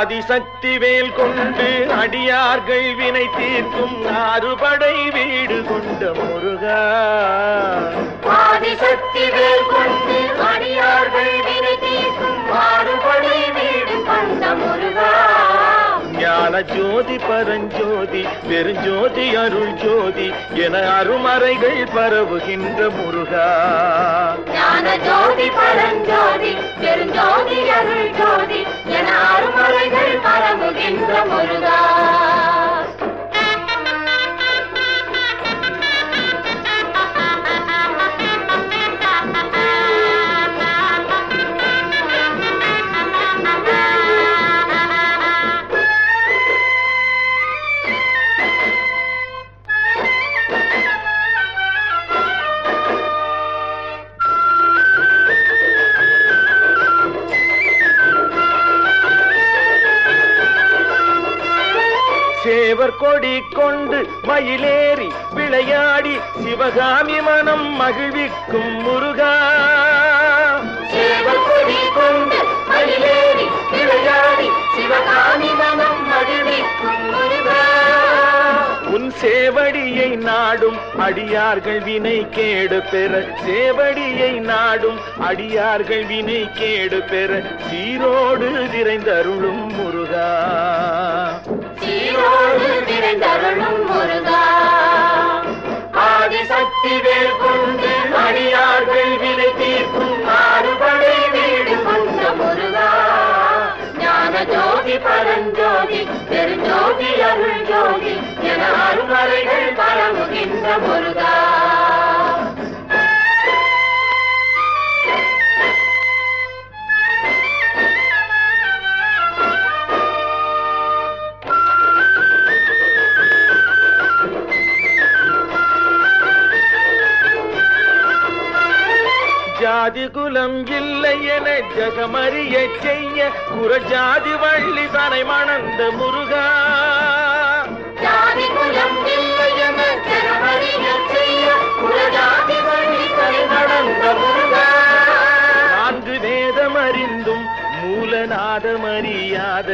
ஆதிசக்தி வேல் கொண்டு அடியார்கள் வினை தீர்க்கும் ஆறுபடை வீடு கொண்ட முருகா. ஆதிசக்தி வேல் கொண்டு அடியார்கள் வினை தீர்க்கும் மாறுபடி வீடு கொண்ட முருகா. ஞான ஜோதி பரஞ்சோதி பெருஞ்சோதி அருள் ஜோதி என அருமறைகள் பரவுகின்ற முருகா. ஞான ஜோதி பெருஞ்சோதி என்ற முருகா. சேவர் கொடி கொண்டு மயிலேறி விளையாடி சிவகாமி மனம் மகிழ்விக்கும் முருகா. சேவல் கொடி கொண்டு மயிலேறி விளையாடி சிவகாமி மனம் மகிழ்விக்கும் முருகா. உன் சேவடியை நாடும் அடியார்கள் வினை கேடு பெற. சேவடியை நாடும் அடியார்கள் வினை கேடு பெற. சீரோடு விரைந்தருளும் முருகா. சீரோடு விரைந்தருளும் முருகா. ஆதிசக்தி வேல் கொண்டு அடியார்கள் விலை தீர்க்கும் மாறுபடை வீடு கொண்ட முருகா. ஞான ஜோதி பரஞ்சோதி பெருஞ்சோதி அருள் ஜோதி என அருமறைகள் பரவுகின்ற முருகா. ஜாதி குலம் இல்லை என ஜகமறிய செய்ய குரஜாதி வள்ளி தனை மணந்த முருகா. ஜாதி குலம் இல்லை என ஜனமறிய செய்ய குலஜாதி வழி கலை நடந்த முருகா. நான்கு வேதமறிந்தும் மூலநாதமறியாத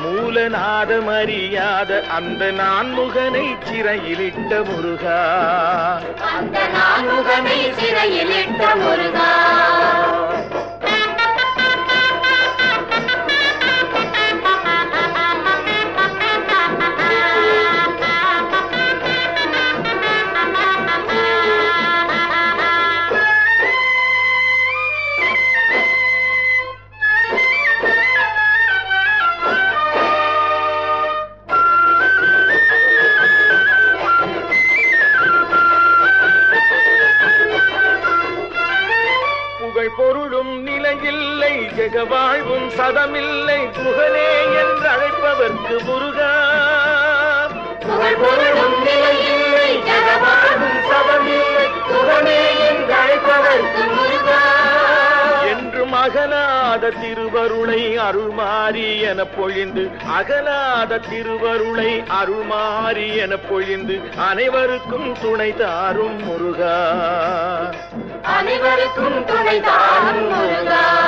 வேதமறிந்தும் மூலநாதமறியாத அந்த நான்முகனை சிறையிலிட்ட முருகா. அந்த நான்முகனை சிறையிலிட்ட முருகா. புகழ் பொருளும் நிலையில்லை ஜெக வாழ்வும் சதமில்லை புகழே என்று அழைப்பவர்க்கு முருகா. புகழ் பொருளும் நிலையில்லை ஜகவாழும் சபமில்லை புகழே என்று அழைப்பவர்க்கு முருகா. என்றும் அகலாத திருவருளை அருள்மாறி என பொழிந்து அகலாத திருவருளை அருள்மாறி என பொழிந்து அனைவருக்கும் துணை தாரும் முருகா. அனைவருக்கும் துணை தாரும் முருகா.